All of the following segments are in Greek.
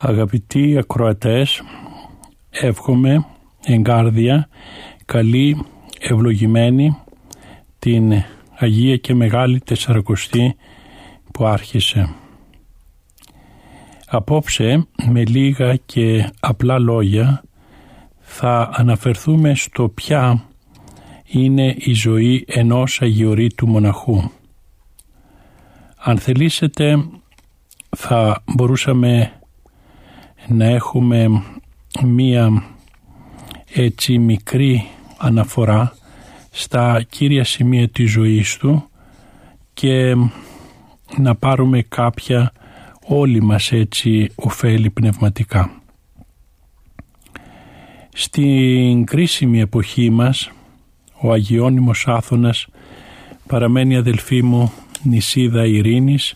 Αγαπητοί ακροατές, εύχομαι εγκάρδια, καλή, ευλογημένη την Αγία και Μεγάλη Τεσσαρακοστή που άρχισε. Απόψε με λίγα και απλά λόγια θα αναφερθούμε στο ποια είναι η ζωή ενός αγιορείτου μοναχού. Αν θελήσετε θα μπορούσαμε να έχουμε μία έτσι μικρή αναφορά στα κύρια σημεία της ζωής του και να πάρουμε κάποια όλοι μας έτσι ωφέλη πνευματικά. Στην κρίσιμη εποχή μας ο Αγιώνυμος Άθωνας παραμένει αδελφή μου νησίδα ειρήνης,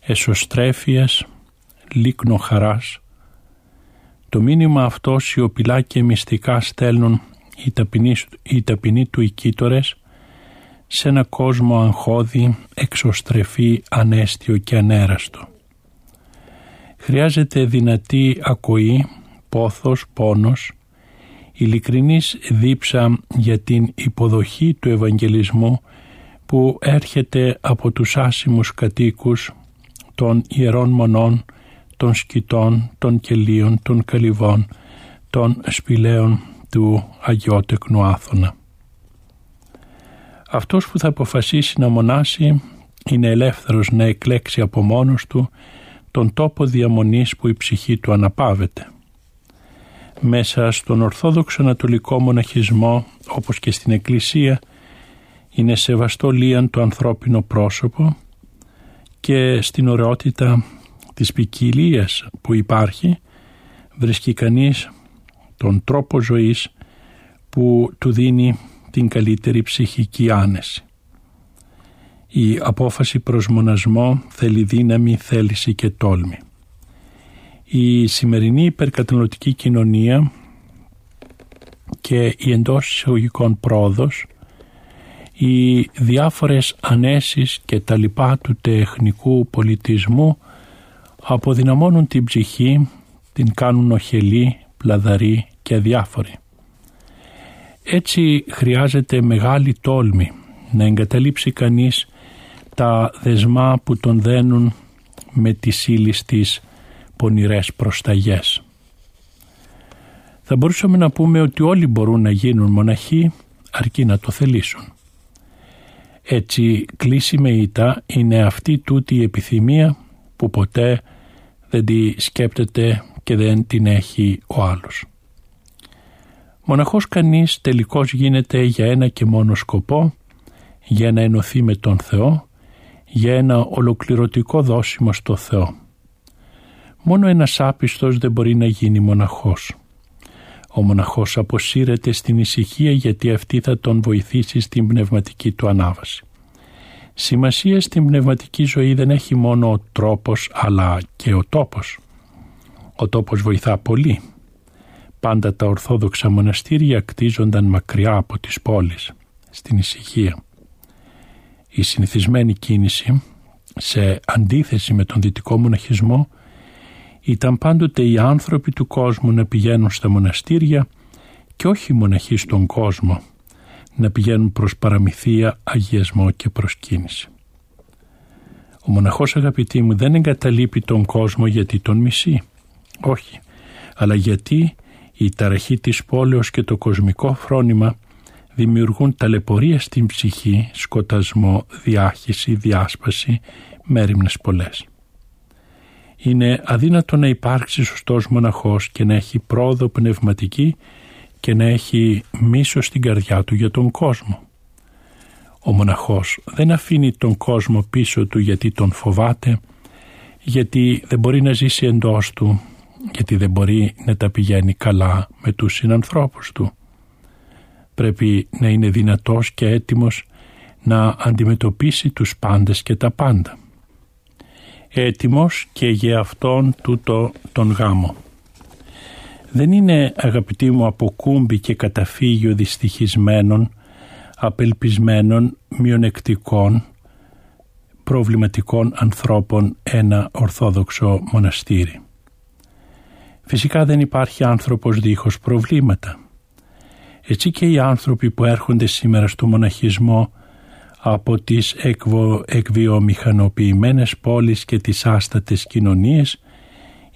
εσωστρέφειας, λίκνο χαράς το μήνυμα αυτό σιωπηλά και μυστικά στέλνουν οι ταπεινοί, οι ταπεινοί του οικίτορες σε ένα κόσμο αγχώδη, εξωστρεφή, ανέστιο και ανέραστο. Χρειάζεται δυνατή ακοή, πόθος, πόνος, ειλικρινής δίψα για την υποδοχή του Ευαγγελισμού που έρχεται από τους άσημους κατοίκους των Ιερών Μονών των σκητών, των κελίων, των καλυβών, των σπηλαίων του Αγιώτεκνου Άθωνα. Αυτός που θα αποφασίσει να μονάσει είναι ελεύθερος να εκλέξει από μόνος του τον τόπο διαμονής που η ψυχή του αναπάβεται. Μέσα στον Ορθόδοξο Ανατολικό Μοναχισμό, όπως και στην Εκκλησία, είναι σεβαστό λίαν το ανθρώπινο πρόσωπο και στην ωραιότητα της ποικιλίας που υπάρχει βρίσκει κανείς τον τρόπο ζωής που του δίνει την καλύτερη ψυχική άνεση. Η απόφαση προς μονασμό θέλει δύναμη, θέληση και τόλμη. Η σημερινή υπερκαταναλωτική κοινωνία και η εντός εισαγωγικών πρόοδος, οι διάφορες ανέσεις και τα λοιπά του τεχνικού πολιτισμού αποδυναμώνουν την ψυχή, την κάνουν οχελή, πλαδαρή και αδιάφορη. Έτσι χρειάζεται μεγάλη τόλμη να εγκαταλείψει κανείς τα δεσμά που τον δένουν με τις ύλη της πονηρές προσταγές. Θα μπορούσαμε να πούμε ότι όλοι μπορούν να γίνουν μοναχοί αρκεί να το θελήσουν. Έτσι κλείσιμη ήττα είναι αυτή τούτη η επιθυμία που ποτέ δεν τη σκέπτεται και δεν την έχει ο άλλος. Μοναχός κανείς τελικώς γίνεται για ένα και μόνο σκοπό, για να ενωθεί με τον Θεό, για ένα ολοκληρωτικό δόσιμο στο Θεό. Μόνο ένας άπιστος δεν μπορεί να γίνει μοναχός. Ο μοναχός αποσύρεται στην ησυχία γιατί αυτή θα τον βοηθήσει στην πνευματική του ανάβαση. Σημασία στην πνευματική ζωή δεν έχει μόνο ο τρόπος αλλά και ο τόπος. Ο τόπος βοηθά πολύ. Πάντα τα ορθόδοξα μοναστήρια κτίζονταν μακριά από τις πόλεις, στην ησυχία. Η συνηθισμένη κίνηση, σε αντίθεση με τον δυτικό μοναχισμό, ήταν πάντοτε οι άνθρωποι του κόσμου να πηγαίνουν στα μοναστήρια και όχι οι μοναχοί στον κόσμο, να πηγαίνουν προς παραμυθία, αγιασμό και προσκύνηση. Ο μοναχός αγαπητοί μου δεν εγκαταλείπει τον κόσμο γιατί τον μισεί. Όχι, αλλά γιατί η ταραχή της πόλεως και το κοσμικό φρόνημα δημιουργούν ταλαιπωρία στην ψυχή, σκοτασμό, διάχυση, διάσπαση, μέρημνες πολλές. Είναι αδύνατο να υπάρξει σωστός μοναχός και να έχει πρόοδο πνευματική και να έχει μίσο στην καρδιά του για τον κόσμο. Ο μοναχός δεν αφήνει τον κόσμο πίσω του γιατί τον φοβάται, γιατί δεν μπορεί να ζήσει εντός του, γιατί δεν μπορεί να τα πηγαίνει καλά με τους συνανθρώπους του. Πρέπει να είναι δυνατός και έτοιμος να αντιμετωπίσει τους πάντες και τα πάντα. Έτοιμος και για αυτόν τούτο τον γάμο. Δεν είναι αγαπητοί μου από κούμπι και καταφύγιο δυστυχισμένων, απελπισμένων, μειονεκτικών, προβληματικών ανθρώπων ένα ορθόδοξο μοναστήρι. Φυσικά δεν υπάρχει άνθρωπος δίχως προβλήματα. Έτσι και οι άνθρωποι που έρχονται σήμερα στο μοναχισμό από τις εκβο, εκβιομηχανοποιημένες πόλεις και τις άστατες κοινωνίες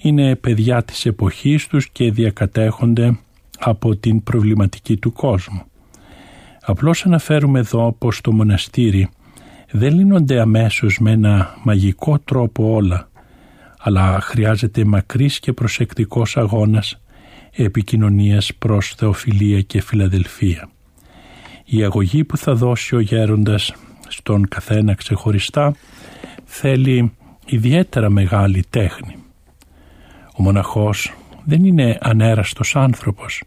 είναι παιδιά της εποχής τους και διακατέχονται από την προβληματική του κόσμου. Απλώς αναφέρουμε εδώ πως το μοναστήρι δεν λύνονται αμέσως με ένα μαγικό τρόπο όλα, αλλά χρειάζεται μακρύς και προσεκτικός αγώνας επικοινωνίας προς θεοφιλία και φιλαδελφία. Η αγωγή που θα δώσει ο γέροντας στον καθένα ξεχωριστά θέλει ιδιαίτερα μεγάλη τέχνη. Ο μοναχός δεν είναι ανέραστος άνθρωπος.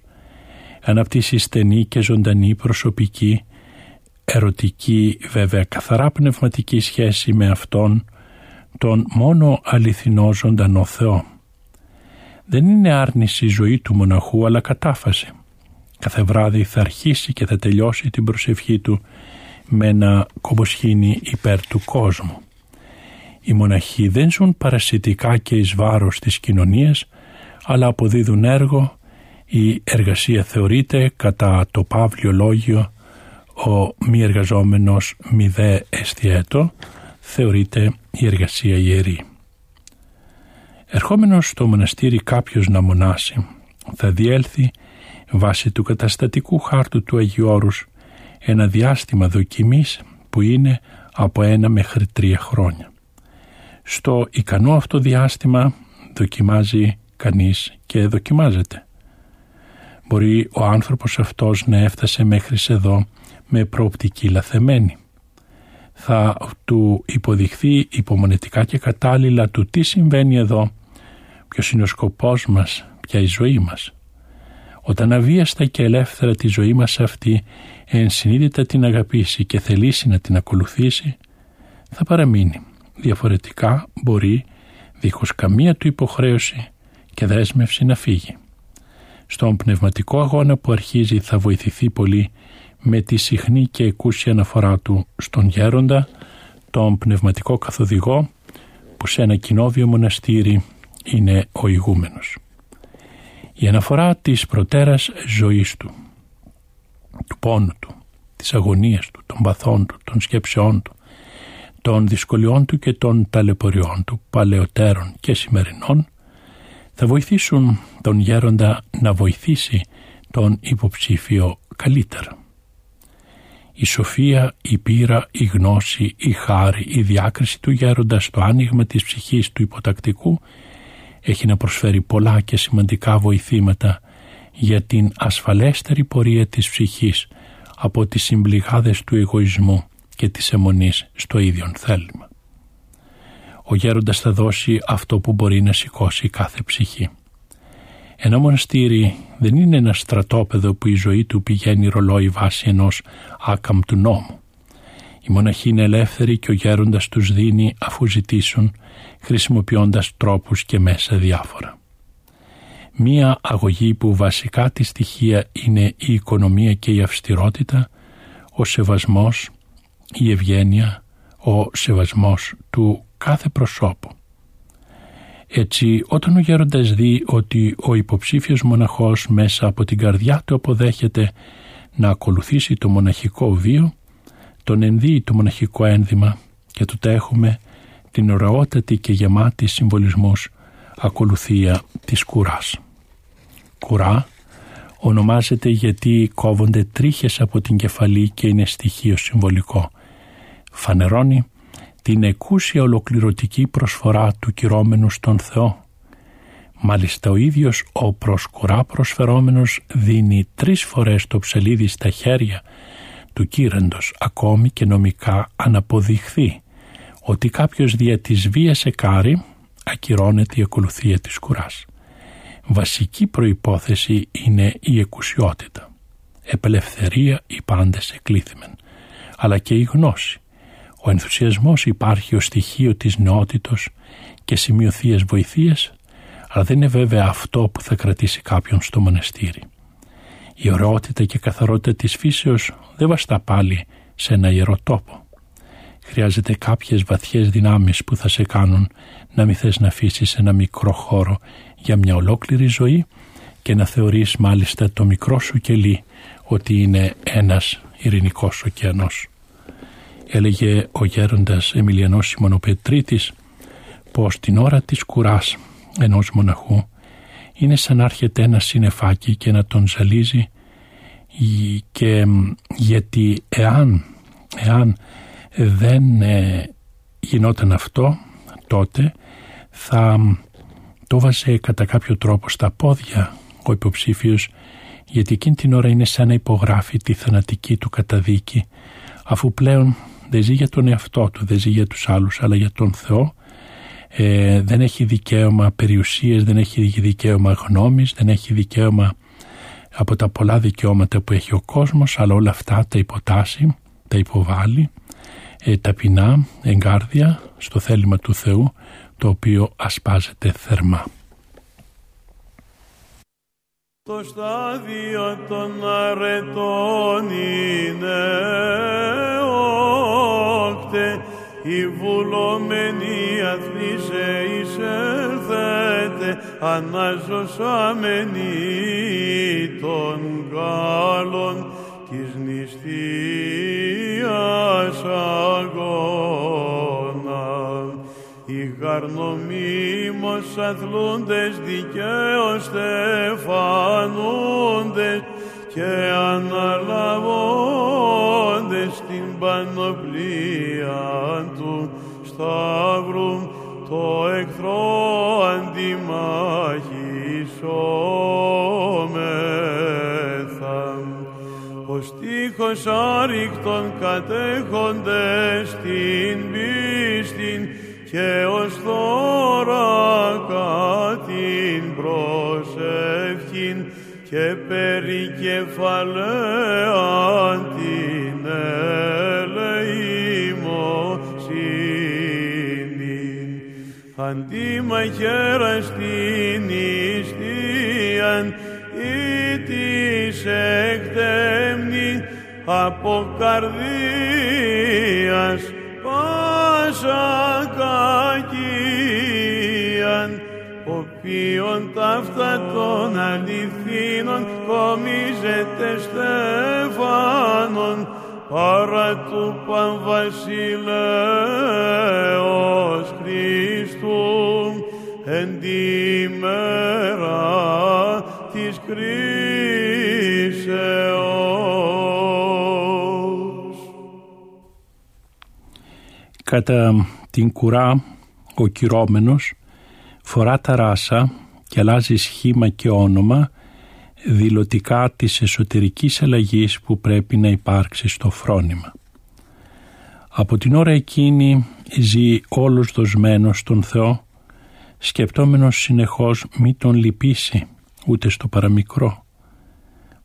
Αναπτύσσεις στενή και ζωντανή προσωπική, ερωτική βέβαια καθαρά πνευματική σχέση με Αυτόν, τον μόνο αληθινό ζωντανό Θεό. Δεν είναι άρνηση η ζωή του μοναχού αλλά κατάφαση. Κάθε βράδυ θα αρχίσει και θα τελειώσει την προσευχή του με ένα κομποσχήνι υπέρ του κόσμου. Οι μοναχοί δεν ζουν παρασιτικά και εις βάρος της κοινωνίας, αλλά αποδίδουν έργο, η εργασία θεωρείται κατά το παύλιο λόγιο ο μη εργαζόμενος μη δε εστιέτο, θεωρείται η εργασία ιερή. Ερχόμενος στο μοναστήρι κάποιος να μονάσει, θα διέλθει βάσει του καταστατικού χάρτου του Αγίου Όρους ένα διάστημα δοκιμής που είναι από ένα μέχρι τρία χρόνια. Στο ικανό αυτό διάστημα δοκιμάζει κανείς και δοκιμάζεται. Μπορεί ο άνθρωπος αυτός να έφτασε μέχρι εδώ με προοπτική λαθεμένη. Θα του υποδειχθεί υπομονετικά και κατάλληλα του τι συμβαίνει εδώ, ποιος είναι ο σκοπός μας, ποια η ζωή μας. Όταν αβίαστα και ελεύθερα τη ζωή μας αυτή ενσυνείδητα την αγαπήσει και θελήσει να την ακολουθήσει, θα παραμείνει. Διαφορετικά μπορεί, δίχως καμία του υποχρέωση και δέσμευση να φύγει. Στον πνευματικό αγώνα που αρχίζει θα βοηθηθεί πολύ με τη συχνή και εκούσια αναφορά του στον γέροντα, τον πνευματικό καθοδηγό που σε ένα κοινόβιο μοναστήρι είναι ο ηγούμενος. Η αναφορά της προτέρας ζωής του, του πόνου του, της αγωνίας του, των παθών του, των σκέψεών του, των δυσκολιών του και των ταλαιπωριών του, παλαιότερων και σημερινών, θα βοηθήσουν τον γέροντα να βοηθήσει τον υποψήφιο καλύτερα. Η σοφία, η πείρα, η γνώση, η χάρη, η διάκριση του γέροντας στο άνοιγμα της ψυχής του υποτακτικού έχει να προσφέρει πολλά και σημαντικά βοηθήματα για την ασφαλέστερη πορεία της ψυχής από τις συμπληγάδες του εγωισμού και της αιμονής στο ίδιο θέλημα. Ο γέροντας θα δώσει αυτό που μπορεί να σηκώσει κάθε ψυχή. Ένα μοναστήρι δεν είναι ένα στρατόπεδο που η ζωή του πηγαίνει ρολόι βάση ενός άκαμπτου νόμου. Οι μοναχοί είναι ελεύθεροι και ο γέροντας τους δίνει αφού ζητήσουν χρησιμοποιώντας τρόπους και μέσα διάφορα. Μία αγωγή που βασικά τη στοιχεία είναι η οικονομία και η αυστηρότητα, ο σεβασμός, η ευγένεια, ο σεβασμός του κάθε προσώπου. Έτσι, όταν ο γέροντας δει ότι ο υποψήφιος μοναχός μέσα από την καρδιά του αποδέχεται να ακολουθήσει το μοναχικό βίο, τον ενδύει το μοναχικό ένδυμα και τότε έχουμε την ωραιότατη και γεμάτη συμβολισμούς ακολουθία της κουράς. Κουρά ονομάζεται γιατί κόβονται τρίχες από την κεφαλή και είναι στοιχείο συμβολικό. Φανερώνει την εκούσια ολοκληρωτική προσφορά του κυρώμενου στον Θεό. Μάλιστα ο ίδιος ο προσκουρά προσφερόμενος δίνει τρεις φορές το ψελίδι στα χέρια του κύρεντος ακόμη και νομικά αναποδειχθεί ότι κάποιος δια της βίας εκάρει ακυρώνεται η ακολουθία της κουράς. Βασική προϋπόθεση είναι η εκουσιότητα. Επελευθερία οι πάντες εκλήθημεν, αλλά και η γνώση. Ο ενθουσιασμός υπάρχει ως στοιχείο της νεότητος και σημείο θείας βοηθείας, αλλά δεν είναι βέβαια αυτό που θα κρατήσει κάποιον στο μοναστήρι. Η ωραιότητα και καθαρότητα της φύσεως δεν βαστά πάλι σε ένα ιερό τόπο. Χρειάζεται κάποιες βαθιές δυνάμεις που θα σε κάνουν να μην θες να αφήσεις ένα μικρό χώρο για μια ολόκληρη ζωή και να θεωρείς μάλιστα το μικρό σου κελί ότι είναι ένας ειρηνικός ωκεανός. Έλεγε ο γέροντας Εμιλιανός Σιμωνοπετρίτης πως την ώρα της κουράς ενός μοναχού είναι σαν να έρχεται ένα συνεφάκι και να τον ζαλίζει και γιατί εάν, εάν δεν ε, γινόταν αυτό τότε θα το βάζε κατά κάποιο τρόπο στα πόδια ο υποψήφιος γιατί εκείνη την ώρα είναι σαν να υπογράφει τη θανατική του καταδίκη αφού πλέον δεν ζει για τον εαυτό του, δεν ζει για τους άλλους αλλά για τον Θεό ε, δεν έχει δικαίωμα περιουσίες, δεν έχει δικαίωμα γνώμης, δεν έχει δικαίωμα από τα πολλά δικαιώματα που έχει ο κόσμος αλλά όλα αυτά τα υποτάσσει, τα υποβάλλει ε, ταπεινά, εγκάρδια στο θέλημα του Θεού το οποίο ασπάζεται θερμά. Το στάδιο των αρετών είναι όκτε η βουλωμένη αθλήσε εισέλθετε αναζωσάμενη των Γάλλων της νηστείας Καρνομίμως αθλούντες δικαίως στεφανούντες και αναλαβώντες την πανοπλία του σταύρου το εχθρό αντιμαχισόμεθα. Ο στίχος άρρηκτον κατέχοντες την πίστην και ως τώρα την προσευχήν και περικεφαλαίαν την Αντίμαχέρα στην ιστίαν ή της εκτέμνη από καρδίας πάσα κακίαν, οποίον ταύτα των αληθίνων κομίζεται στέφανον, παρά του Πανβασιλέως Χριστού εν τη μέρα της κρίσεως. Κατά την κουρά ο κυρώμενος φορά τα ράσα και αλλάζει σχήμα και όνομα δηλωτικά της εσωτερικής αλλαγής που πρέπει να υπάρξει στο φρόνημα. Από την ώρα εκείνη ζει όλος δοσμένος στον Θεό, σκεπτόμενος συνεχώς μη τον λυπήσει ούτε στο παραμικρό.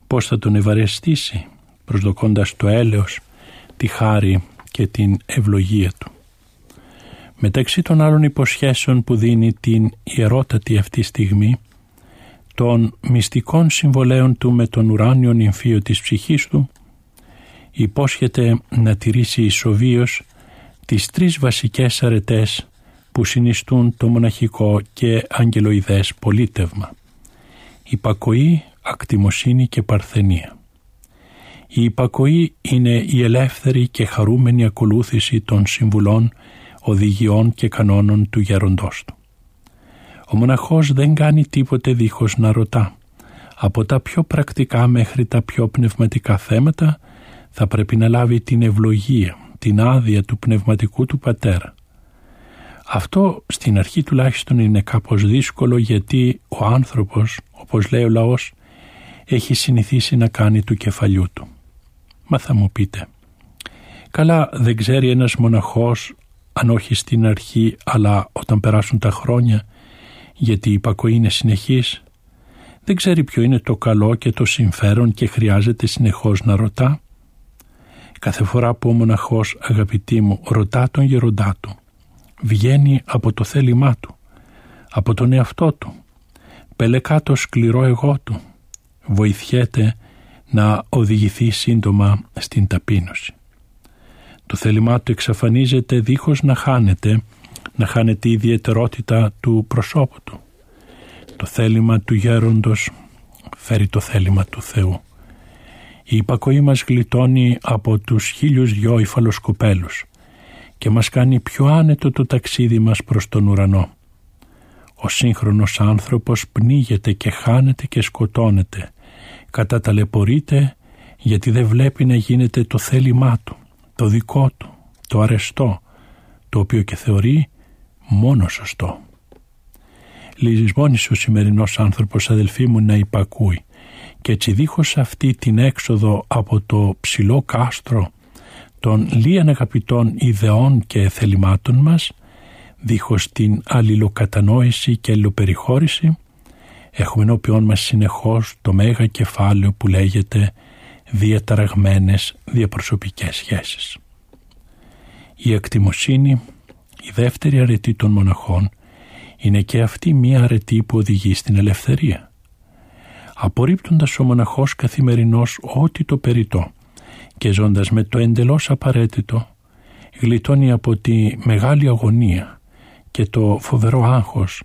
Πώς θα τον ευαρεστήσει προσδοκώντας το έλεος, τη χάρη και την ευλογία του. Μεταξύ των άλλων υποσχέσεων που δίνει την ιερότατη αυτή στιγμή, των μυστικών συμβολέων του με τον ουράνιο νυμφίο της ψυχής του, υπόσχεται να τηρήσει ισοβίως τις τρεις βασικές αρετές που συνιστούν το μοναχικό και αγγελοειδές πολίτευμα. Υπακοή, ακτιμοσύνη και παρθενία. Η υπακοή είναι η ελεύθερη και χαρούμενη ακολούθηση των συμβουλών, οδηγιών και κανόνων του γέροντός του. Ο μοναχός δεν κάνει τίποτε δίχως να ρωτά. Από τα πιο πρακτικά μέχρι τα πιο πνευματικά θέματα θα πρέπει να λάβει την ευλογία, την άδεια του πνευματικού του πατέρα. Αυτό στην αρχή τουλάχιστον είναι κάπως δύσκολο γιατί ο άνθρωπος, όπως λέει ο λαός, έχει συνηθίσει να κάνει του κεφαλιού του. Μα θα μου πείτε, καλά δεν ξέρει ένας μοναχός αν όχι στην αρχή αλλά όταν περάσουν τα χρόνια γιατί η υπακοή είναι συνεχής δεν ξέρει ποιο είναι το καλό και το συμφέρον και χρειάζεται συνεχώς να ρωτά κάθε φορά που ο μοναχός αγαπητή μου ρωτά τον γεροντά του βγαίνει από το θέλημά του από τον εαυτό του πελεκά το σκληρό εγώ του βοηθιέται να οδηγηθεί σύντομα στην ταπείνωση. Το θέλημά του εξαφανίζεται δίχως να χάνεται, να χάνεται η ιδιαιτερότητα του προσώπου του. Το θέλημα του γέροντος φέρει το θέλημα του Θεού. Η υπακοή μας γλιτώνει από τους χίλιους δυο υφαλοσκοπέλους και μας κάνει πιο άνετο το ταξίδι μας προς τον ουρανό. Ο σύγχρονος άνθρωπος πνίγεται και χάνεται και σκοτώνεται καταταλαιπωρείται γιατί δεν βλέπει να γίνεται το θέλημά του, το δικό του, το αρεστό, το οποίο και θεωρεί μόνο σωστό. Λυζισμόνησε ο σημερινός άνθρωπος αδελφοί μου να υπακούει και έτσι δίχως αυτή την έξοδο από το ψηλό κάστρο των λίαν αγαπητών ιδεών και θελημάτων μας δίχως την αλληλοκατανόηση και αλληλοπεριχώρηση έχουμε ενώπιόν μας συνεχώς το μέγα κεφάλαιο που λέγεται διαταραγμένες διαπροσωπικές σχέσεις. Η ακτιμοσύνη, η δεύτερη αρετή των μοναχών, είναι και αυτή μία αρετή που οδηγεί στην ελευθερία. Απορρίπτοντας ο μοναχός καθημερινός ό,τι το περιττό και ζώντας με το εντελώς απαραίτητο, γλιτώνει από τη μεγάλη αγωνία και το φοβερό άγχος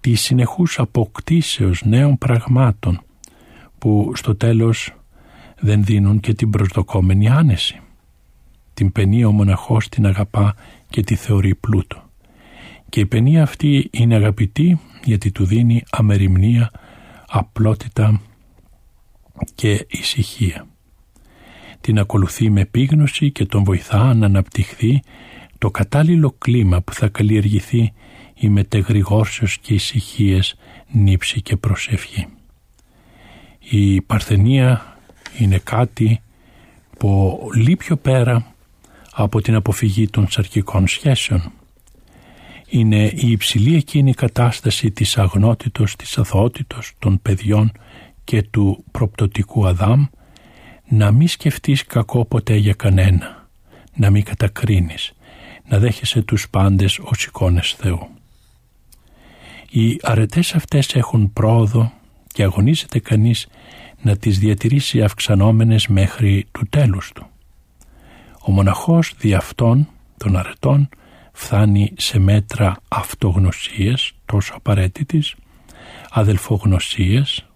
της συνεχούς αποκτήσεως νέων πραγμάτων που στο τέλος δεν δίνουν και την προσδοκόμενη άνεση. Την παινία ο μοναχός την αγαπά και τη θεωρεί πλούτο. Και η παινία αυτή είναι αγαπητή γιατί του δίνει αμεριμνία, απλότητα και ησυχία. Την ακολουθεί με επίγνωση και τον βοηθά να αναπτυχθεί το κατάλληλο κλίμα που θα καλλιεργηθεί η μετεγρηγόρσεως και ησυχίες νύψη και προσευχή. Η παρθενία είναι κάτι πολύ πιο πέρα από την αποφυγή των σαρκικών σχέσεων. Είναι η υψηλή εκείνη κατάσταση της αγνότητος, της αθωότητος των παιδιών και του προπτωτικού Αδάμ να μην σκεφτείς κακό ποτέ για κανένα, να μην κατακρίνεις, να δέχεσαι τους πάντες ως εικόνες Θεού. Οι αρετές αυτές έχουν πρόοδο και αγωνίζεται κανείς να τις διατηρήσει αυξανόμενες μέχρι του τέλους του. Ο μοναχός δι' αυτών των αρετών φτάνει σε μέτρα αυτογνωσίας τόσο απαραίτητης, αδελφογνωσίας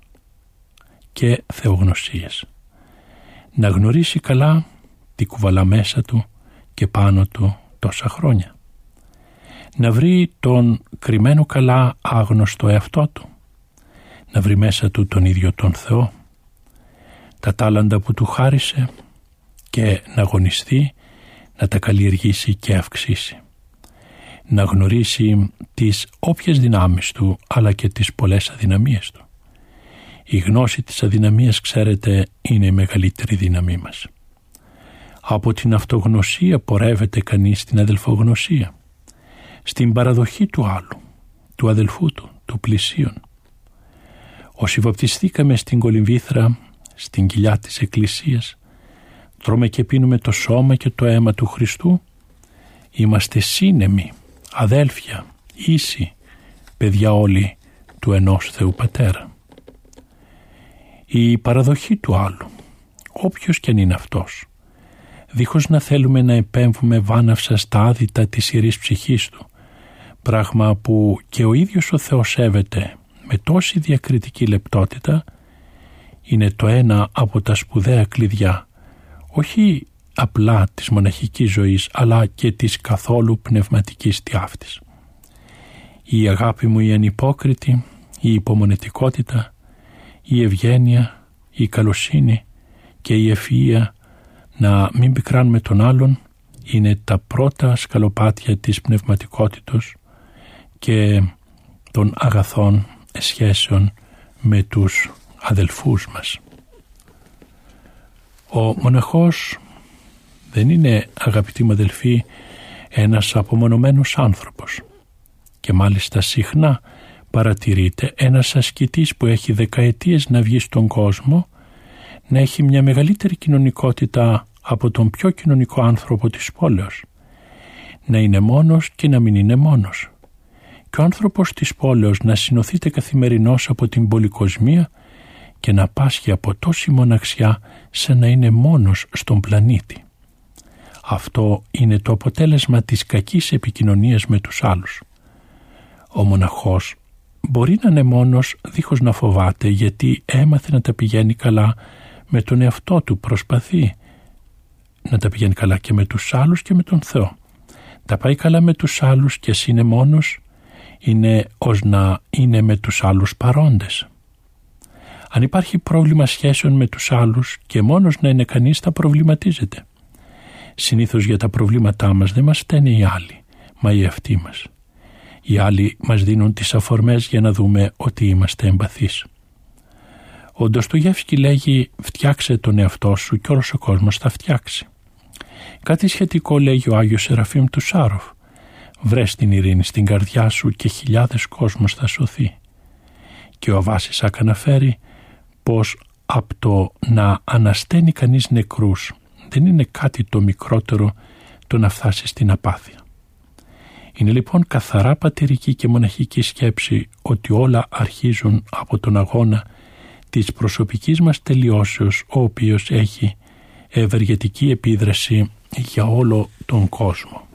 και θεογνωσίας. Να γνωρίσει καλά τι κουβαλά μέσα του και πάνω του τόσα χρόνια να βρει τον κρυμμένο καλά άγνωστο εαυτό του, να βρει μέσα του τον ίδιο τον Θεό, τα τάλαντα που του χάρισε και να αγωνιστεί να τα καλλιεργήσει και αυξήσει. Να γνωρίσει τις όποιες δυνάμεις του αλλά και τις πολλές αδυναμίες του. Η γνώση της αδυναμίας ξέρετε είναι η μεγαλύτερη δύναμή μας. Από την αυτογνωσία πορεύεται κανείς στην αδελφογνωσία στην παραδοχή του άλλου, του αδελφού του, του πλησίον. Όσοι βαπτιστήκαμε στην κολυμβήθρα, στην κοιλιά της Εκκλησίας, τρώμε και πίνουμε το σώμα και το αίμα του Χριστού, είμαστε σύνεμοι, αδέλφια, ίσοι, παιδιά όλοι του ενός Θεού Πατέρα. Η παραδοχή του άλλου, όποιος και αν είναι αυτός, δίχως να θέλουμε να επέμβουμε βάναυσα στα άδυτα της ιερής ψυχής του, πράγμα που και ο ίδιος ο Θεός σέβεται με τόση διακριτική λεπτότητα είναι το ένα από τα σπουδαία κλειδιά όχι απλά της μοναχικής ζωής αλλά και της καθόλου πνευματικής τιάφτης. Η αγάπη μου η ανυπόκριτη, η υπομονετικότητα, η ευγένεια, η καλοσύνη και η ευφυΐα να μην πικράνουμε τον άλλον είναι τα πρώτα σκαλοπάτια της πνευματικότητος και των αγαθών σχέσεων με τους αδελφούς μας. Ο μοναχός δεν είναι αγαπητοί μου αδελφοί ένας απομονωμένος άνθρωπος και μάλιστα συχνά παρατηρείται ένας ασκητής που έχει δεκαετίες να βγει στον κόσμο να έχει μια μεγαλύτερη κοινωνικότητα από τον πιο κοινωνικό άνθρωπο της πόλεως. Να είναι μόνος και να μην είναι μόνος. Και ο άνθρωπος της πόλεως να συνοθείται καθημερινώς από την πολυκοσμία και να πάσχει από τόση μοναξιά σε να είναι μόνος στον πλανήτη. Αυτό είναι το αποτέλεσμα της κακής επικοινωνίας με τους άλλους. Ο μοναχός μπορεί να είναι μόνος δίχως να φοβάται γιατί έμαθε να τα πηγαίνει καλά με τον εαυτό του προσπαθεί να τα πηγαίνει καλά και με τους άλλους και με τον Θεό. Τα πάει καλά με τους άλλους και ας είναι μόνος είναι ως να είναι με τους άλλους παρόντες. Αν υπάρχει πρόβλημα σχέσεων με τους άλλους και μόνος να είναι κανείς θα προβληματίζεται. Συνήθως για τα προβλήματά μας δεν μας φταίνε οι άλλοι, μα οι εαυτοί μας. Οι άλλοι μας δίνουν τις αφορμές για να δούμε ότι είμαστε εμπαθείς. Ο Ντοστογεύσκη λέγει «Φτιάξε τον εαυτό σου και όλος ο κόσμος θα φτιάξει». Κάτι σχετικό λέγει ο Άγιος Σεραφείμ του Σάροφ «Βρες την ειρήνη στην καρδιά σου και χιλιάδες κόσμος θα σωθεί». Και ο Αβάσης αναφέρει πως από το να ανασταίνει κανείς νεκρούς δεν είναι κάτι το μικρότερο το να φτάσεις στην απάθεια. Είναι λοιπόν καθαρά πατερική και μοναχική σκέψη ότι όλα αρχίζουν από τον αγώνα της προσωπικής μας τελειώσεως ο οποίος έχει ευεργετική επίδραση για όλο τον κόσμο.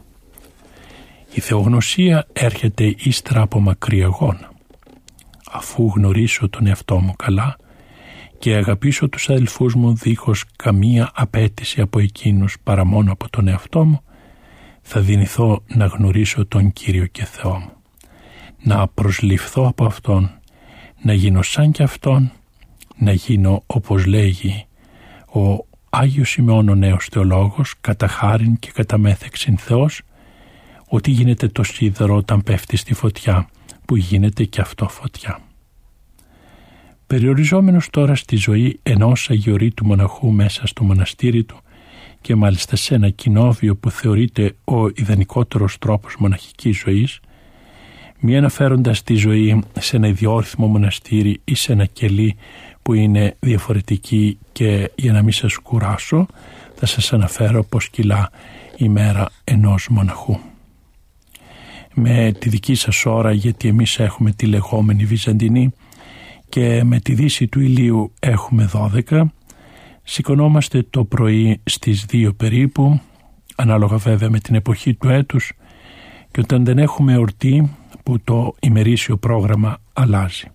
Η θεογνωσία έρχεται ύστερα από μακρύ αγώνα. Αφού γνωρίσω τον εαυτό μου καλά και αγαπήσω τους αδελφούς μου δίχως καμία απέτηση από εκείνους παρά μόνο από τον εαυτό μου, θα δυνηθώ να γνωρίσω τον Κύριο και Θεό μου. Να προσληφθώ από Αυτόν, να γίνω σαν κι Αυτόν, να γίνω όπως λέγει ο Άγιος Σημεών ο νέος θεολόγος κατά χάριν και κατά μέθεξιν Θεός ότι γίνεται το σίδερο όταν πέφτει στη φωτιά που γίνεται και αυτό φωτιά. Περιοριζόμενος τώρα στη ζωή ενός αγιορείτου μοναχού μέσα στο μοναστήρι του και μάλιστα σε ένα κοινόβιο που θεωρείται ο ιδανικότερος τρόπος μοναχικής ζωής, μη αναφέροντας τη ζωή σε ένα ιδιόρυθμο μοναστήρι ή σε ένα κελί που είναι διαφορετική και για να μην σας κουράσω θα σας αναφέρω πως κυλά η μέρα ενός μοναχού. Με τη δική σας ώρα γιατί εμείς έχουμε τη λεγόμενη Βυζαντινή και με τη δύση του ηλίου έχουμε 12 σηκωνόμαστε το πρωί στις 2 περίπου ανάλογα βέβαια με την εποχή του έτους και όταν δεν έχουμε ορτή που το ημερήσιο πρόγραμμα αλλάζει.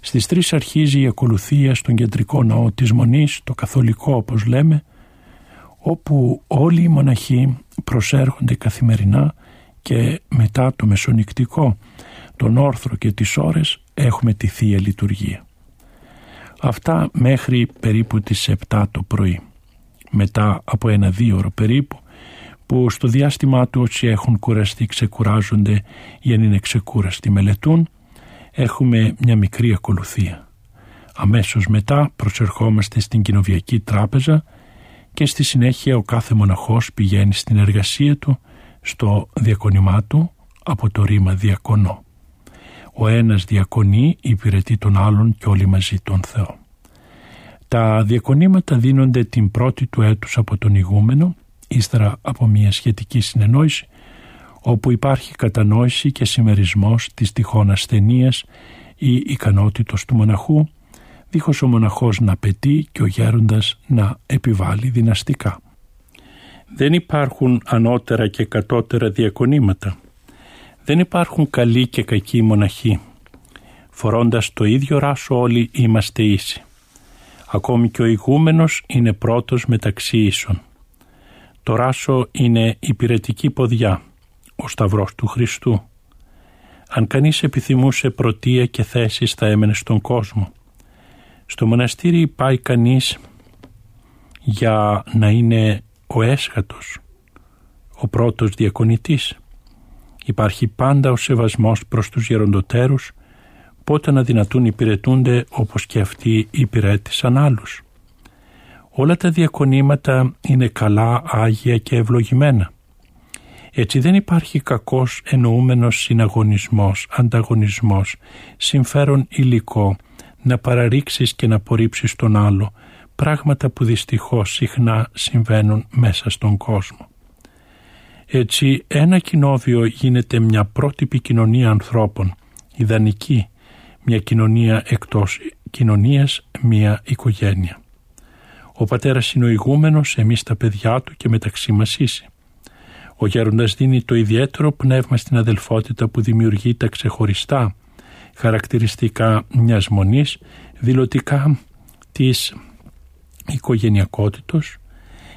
Στις 3 αρχίζει η ακολουθία στον κεντρικό ναό της Μονής, το καθολικό όπως λέμε, όπου όλοι οι μοναχοί προσέρχονται καθημερινά και μετά το μεσονικτικό, τον όρθρο και τις ώρες έχουμε τη Θεία Λειτουργία. Αυτά μέχρι περίπου τις 7 το πρωί. Μετά από ένα δύο ώρο περίπου που στο διάστημά του όσοι έχουν κουραστεί ξεκουράζονται ή αν είναι ξεκούραστοι μελετούν έχουμε μια μικρή ακολουθία. Αμέσως μετά προσερχόμαστε στην κοινοβιακή τράπεζα και στη συνέχεια ο κάθε μοναχός πηγαίνει στην εργασία του στο διακονημά του από το ρήμα διακονό. Ο ένας διακονεί υπηρετεί τον άλλον και όλοι μαζί τον Θεό. Τα διακονήματα δίνονται την πρώτη του έτους από τον ηγούμενο, ύστερα από μια σχετική συνεννόηση, όπου υπάρχει κατανόηση και συμμερισμός της τυχόν ασθενείας ή ικανότητος του μοναχού, δίχως ο μοναχός να πετεί και ο γέροντας να επιβάλλει δυναστικά. Δεν υπάρχουν ανώτερα και κατώτερα διακονήματα. Δεν υπάρχουν καλοί και κακοί μοναχοί. Φορώντας το ίδιο ράσο όλοι είμαστε ίσοι. Ακόμη και ο ηγούμενος είναι πρώτος μεταξύ ίσων. Το ράσο είναι υπηρετική ποδιά, ο σταυρός του Χριστού. Αν κανείς επιθυμούσε πρωτεία και θέση θα έμενε στον κόσμο. Στο μοναστήρι πάει κανείς για να είναι ο έσχατος, ο πρώτος διακονητής. Υπάρχει πάντα ο σεβασμός προς τους γεροντοτέρους, πότε να δυνατούν υπηρετούνται όπως και αυτοί υπηρέτησαν άλλους. Όλα τα διακονήματα είναι καλά, άγια και ευλογημένα. Έτσι δεν υπάρχει κακός εννοούμενος συναγωνισμός, ανταγωνισμός, συμφέρον υλικό, να παραρρίξεις και να απορρίψεις τον άλλο, πράγματα που δυστυχώς συχνά συμβαίνουν μέσα στον κόσμο. Έτσι ένα κοινόβιο γίνεται μια πρότυπη κοινωνία ανθρώπων, ιδανική, μια κοινωνία εκτός κοινωνίας, μια οικογένεια. Ο πατέρας είναι ο ηγούμενος, εμείς τα παιδιά του και μεταξύ μας ίση. Ο γέροντας δίνει το ιδιαίτερο πνεύμα στην αδελφότητα που δημιουργεί τα ξεχωριστά χαρακτηριστικά μιας μονής, δηλωτικά της οικογενειακότητος,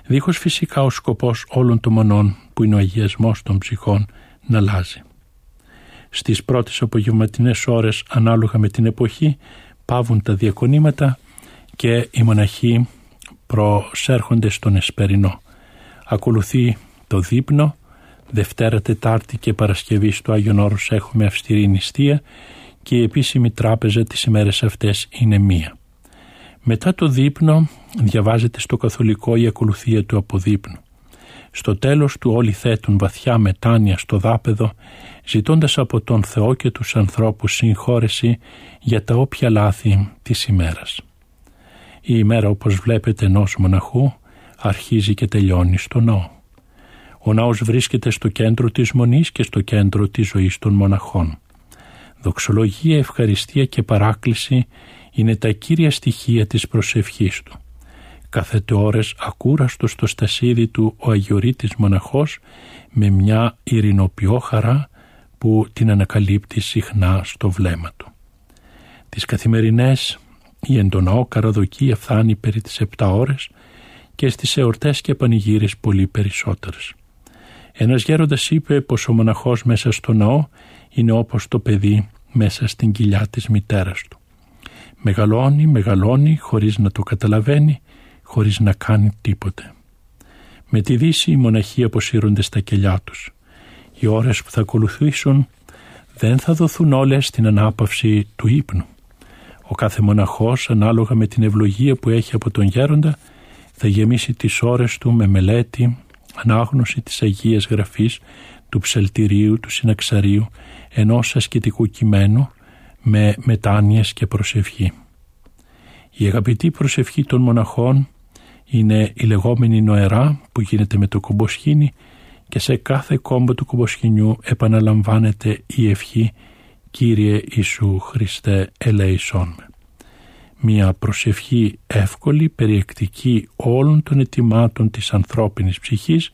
δίχως φυσικά ο σκοπός όλων των μονών που είναι ο αγιασμός των ψυχών να αλλάζει. Στις πρώτες απογευματινές ώρες ανάλογα με την εποχή πάβουν τα διακονήματα και οι μοναχοί προσέρχονται στον Εσπερινό. Ακολουθεί το δείπνο, Δευτέρα, Τετάρτη και Παρασκευή στο Άγιον Όρος έχουμε αυστηρή νηστεία και η επίσημη τράπεζα τις ημέρες αυτές είναι μία. Μετά το δείπνο διαβάζεται στο καθολικό η ακολουθία του αποδείπνου. Στο τέλος του όλοι θέτουν βαθιά μετάνοια στο δάπεδο ζητώντας από τον Θεό και τους ανθρώπους συγχώρεση για τα όποια λάθη της ημέρας. Η ημέρα όπως βλέπετε ενός μοναχού αρχίζει και τελειώνει στο ναό. Ο ναός βρίσκεται στο κέντρο της μονής και στο κέντρο της ζωής των μοναχών. Δοξολογία, ευχαριστία και παράκληση είναι τα κύρια στοιχεία της προσευχής του. Κάθεται ώρες ακούραστος στο στασίδι του ο Αγιορείτης μοναχός με μια ειρηνοποιό χαρά που την ανακαλύπτει συχνά στο βλέμμα του. Τις καθημερινές η εντονό καραδοκία φτάνει περί τις 7 ώρες και στις εορτές και πανηγύρες πολύ περισσότερες. Ένας γέροντας είπε πως ο μοναχός μέσα στο ναό είναι όπως το παιδί μέσα στην κοιλιά της μητέρας του. Μεγαλώνει, μεγαλώνει χωρίς να το καταλαβαίνει, χωρίς να κάνει τίποτε. Με τη δύση οι μοναχοί αποσύρονται στα κελιά τους. Οι ώρες που θα ακολουθήσουν δεν θα δοθούν όλες στην ανάπαυση του ύπνου. Ο κάθε μοναχός ανάλογα με την ευλογία που έχει από τον γέροντα θα γεμίσει τις ώρες του με μελέτη, ανάγνωση της Αγίας Γραφής, του ψελτηρίου, του συναξαρίου, ενός ασκητικού κειμένου με μετάνοιες και προσευχή. Η αγαπητή προσευχή των μοναχών είναι η λεγόμενη νοερά που γίνεται με το κομποσχήνι και σε κάθε κόμπο του κομποσχηνιού επαναλαμβάνεται η ευχή «Κύριε Ιησού Χριστέ ελέησόν με». Μια προσευχή εύκολη, περιεκτική όλων των ετοιμάτων της ανθρώπινης ψυχής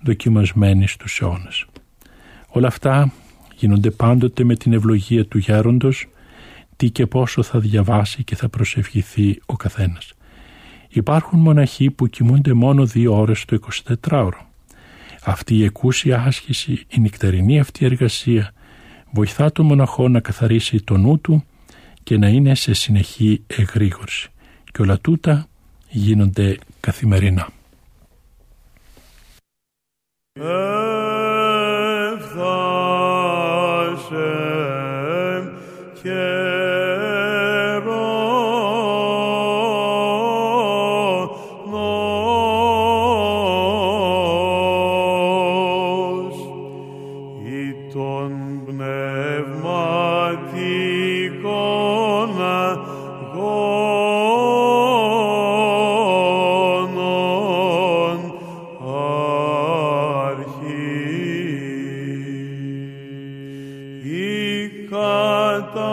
δοκιμασμένη στους αιώνες. Όλα αυτά γίνονται πάντοτε με την ευλογία του γέροντος τι και πόσο θα διαβάσει και θα προσευχηθεί ο καθένας. Υπάρχουν μοναχοί που κοιμούνται μόνο δύο ώρες το 24ωρο. Αυτή η εκούσια άσκηση, η νυχτερινή αυτή εργασία βοηθά τον μοναχό να καθαρίσει το νου του και να είναι σε συνεχή εγρήγορση. Και όλα τούτα γίνονται καθημερινά. ikata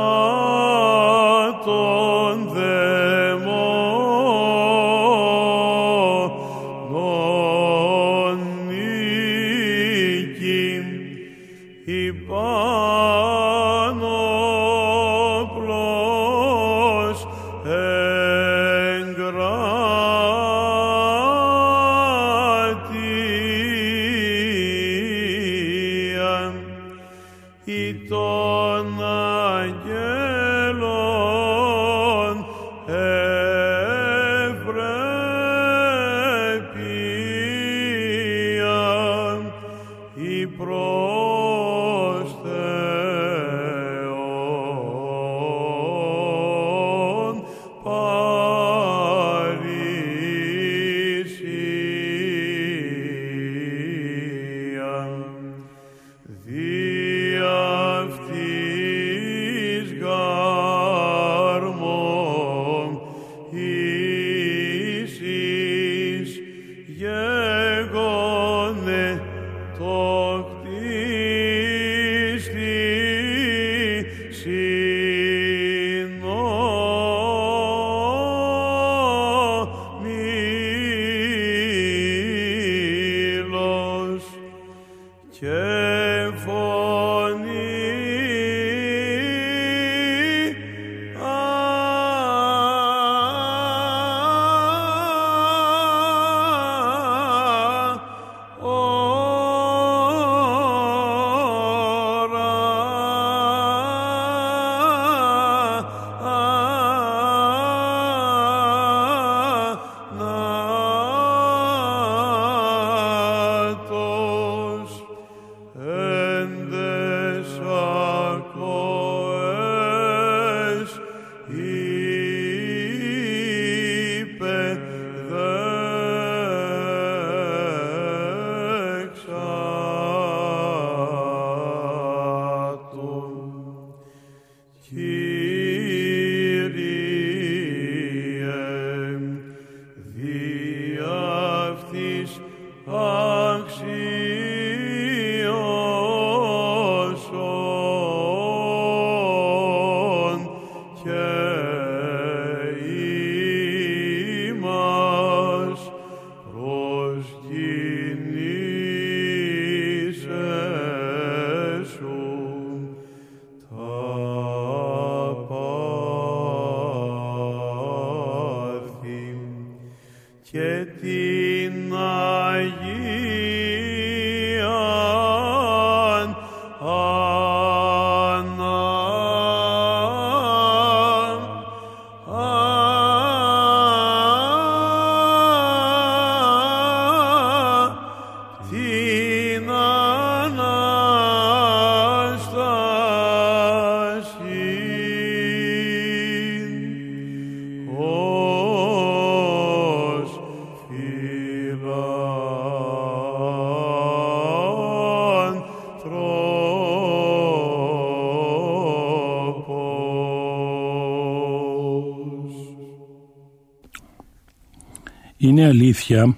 Είναι αλήθεια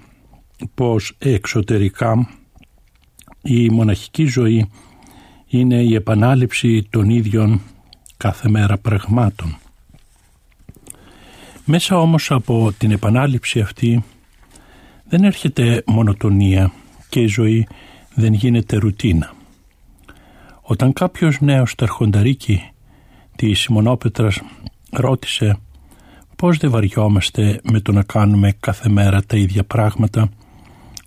πως εξωτερικά η μοναχική ζωή είναι η επανάληψη των ίδιων κάθε μέρα πραγμάτων. Μέσα όμως από την επανάληψη αυτή δεν έρχεται μονοτονία και η ζωή δεν γίνεται ρουτίνα. Όταν κάποιος νέος τερχονταρίκη της Σιμονόπετρας ρώτησε πώς δεν βαριόμαστε με το να κάνουμε κάθε μέρα τα ίδια πράγματα,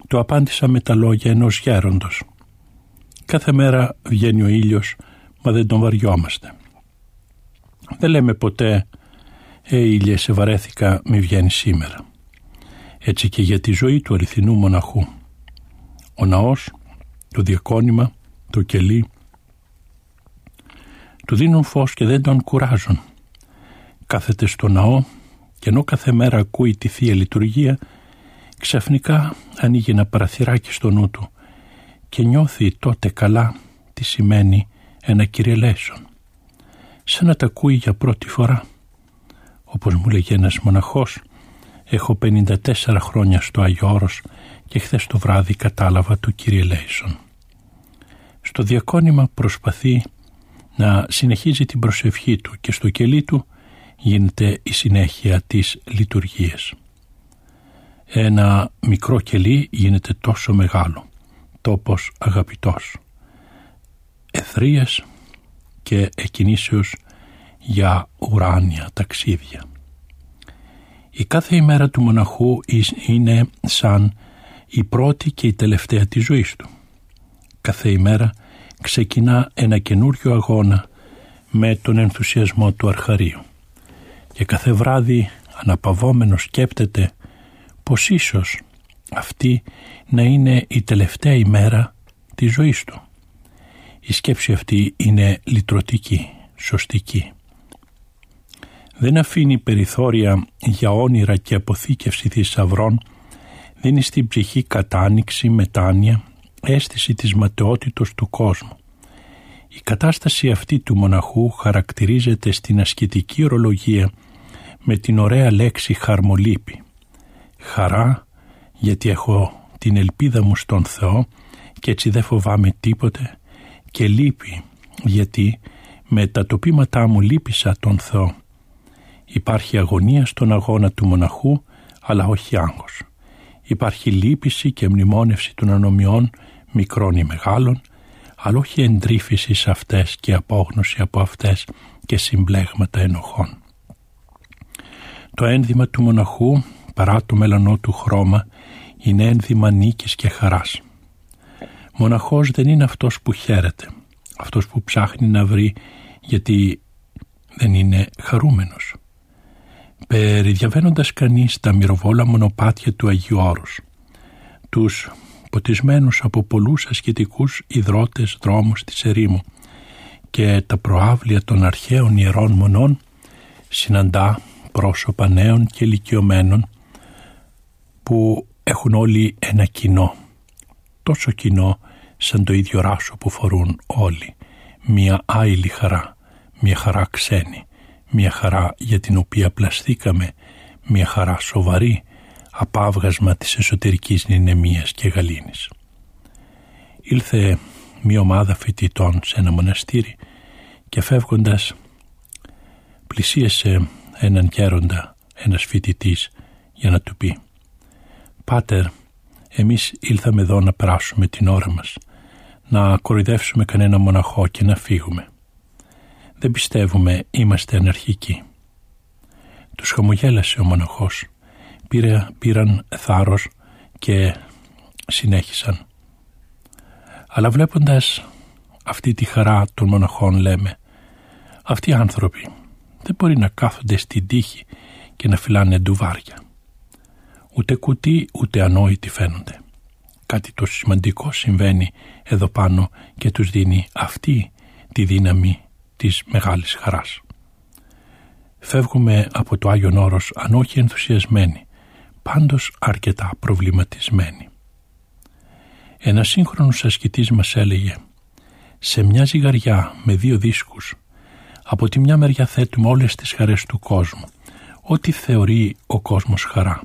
το απάντησα με τα λόγια ενός γέροντος. Κάθε μέρα βγαίνει ο ήλιος, μα δεν τον βαριόμαστε. Δεν λέμε ποτέ «Ε ήλιε σε βαρέθηκα, μη βγαίνεις σήμερα». Έτσι και για τη ζωή του αληθινού μοναχού. Ο ναός, το διακόνημα, το κελί, του δίνουν φως και δεν τον κουράζουν. Κάθεται στο ναό και ενώ κάθε μέρα ακούει τη Θεία Λειτουργία, ξαφνικά ανοίγει ένα παραθυράκι στο νου του και νιώθει τότε καλά τι σημαίνει ένα κυριελέσον. Σαν να τα ακούει για πρώτη φορά. Όπως μου λέγει ένας μοναχός, έχω 54 χρόνια στο Άγιο Όρος και χθες το βράδυ κατάλαβα το κυριελέσον. Στο διακόνημα προσπαθεί να συνεχίζει την προσευχή του και στο κελί του γίνεται η συνέχεια της λειτουργίας. Ένα μικρό κελί γίνεται τόσο μεγάλο, τόπος αγαπητός. Εθρίες και εκκινήσεως για ουράνια ταξίδια. Η κάθε ημέρα του μοναχού είναι σαν η πρώτη και η τελευταία της ζωής του. Κάθε ημέρα ξεκινά ένα καινούριο αγώνα με τον ενθουσιασμό του αρχαρίου και κάθε βράδυ αναπαυόμενος σκέπτεται πως ίσως αυτή να είναι η τελευταία ημέρα της ζωής του. Η σκέψη αυτή είναι λυτρωτική, σωστική. Δεν αφήνει περιθώρια για όνειρα και αποθήκευση θησαυρών, δίνει στην ψυχή κατάνοιξη, μετάνοια, αίσθηση της ματαιότητος του κόσμου. Η κατάσταση αυτή του μοναχού χαρακτηρίζεται στην ασκητική ορολογία με την ωραία λέξη χαρμολύπη. Χαρά γιατί έχω την ελπίδα μου στον Θεό και έτσι δεν φοβάμαι τίποτε και λύπη γιατί με τα τοπίματά μου λύπησα τον Θεό. Υπάρχει αγωνία στον αγώνα του μοναχού αλλά όχι άγχος. Υπάρχει λύπηση και μνημόνευση των ανομιών μικρών ή μεγάλων αλλά όχι εντρίφηση σε αυτές και απόγνωση από αυτές και συμπλέγματα ενοχών. Το ένδυμα του μοναχού παρά το μελανό του χρώμα είναι ένδυμα νίκης και χαράς. Μοναχός δεν είναι αυτός που χαίρεται, αυτός που ψάχνει να βρει γιατί δεν είναι χαρούμενος. Περιδιαβαίνοντας κανείς τα μυροβόλα μονοπάτια του Αγίου Όρους, τους ποτισμένους από πολλούς ασκητικούς υδρότες δρόμους της ερήμου και τα προάβλια των αρχαίων ιερών μονών συναντά πρόσωπα νέων και ηλικιωμένων που έχουν όλοι ένα κοινό, τόσο κοινό σαν το ίδιο ράσο που φορούν όλοι, μια άειλη χαρά, μια χαρά ξένη, μια χαρά για την οποία πλαστήκαμε, μια χαρά σοβαρή, απάβγασμα της εσωτερικής νηνεμίας και γαλήνης. Ήλθε μια ομάδα φοιτητών σε ένα μοναστήρι και φεύγοντας πλησίασε έναν γέροντα, ένας φοιτητής για να του πει «Πάτερ, εμείς ήλθαμε εδώ να περάσουμε την ώρα μας, να κοροϊδεύσουμε κανένα μοναχό και να φύγουμε. Δεν πιστεύουμε είμαστε αναρχικοί». Τους χαμογέλασε ο μοναχός, Πήρε, πήραν θάρρος και συνέχισαν. Αλλά βλέποντας αυτή τη χαρά των μοναχών λέμε αυτοί οι άνθρωποι δεν μπορεί να κάθονται στην τύχη και να φυλάνε ντουβάρια. Ούτε κουτί ούτε ανόητοι φαίνονται. Κάτι το σημαντικό συμβαίνει εδώ πάνω και τους δίνει αυτή τη δύναμη της μεγάλης χαράς. Φεύγουμε από το Άγιον Όρος αν όχι ενθουσιασμένοι, πάντως αρκετά προβληματισμένοι. Ένας σύγχρονος ασκητής μας έλεγε «Σε μια ζυγαριά με δύο δίσκους από τη μια μεριά θέτουμε όλες τις χαρές του κόσμου, ό,τι θεωρεί ο κόσμος χαρά,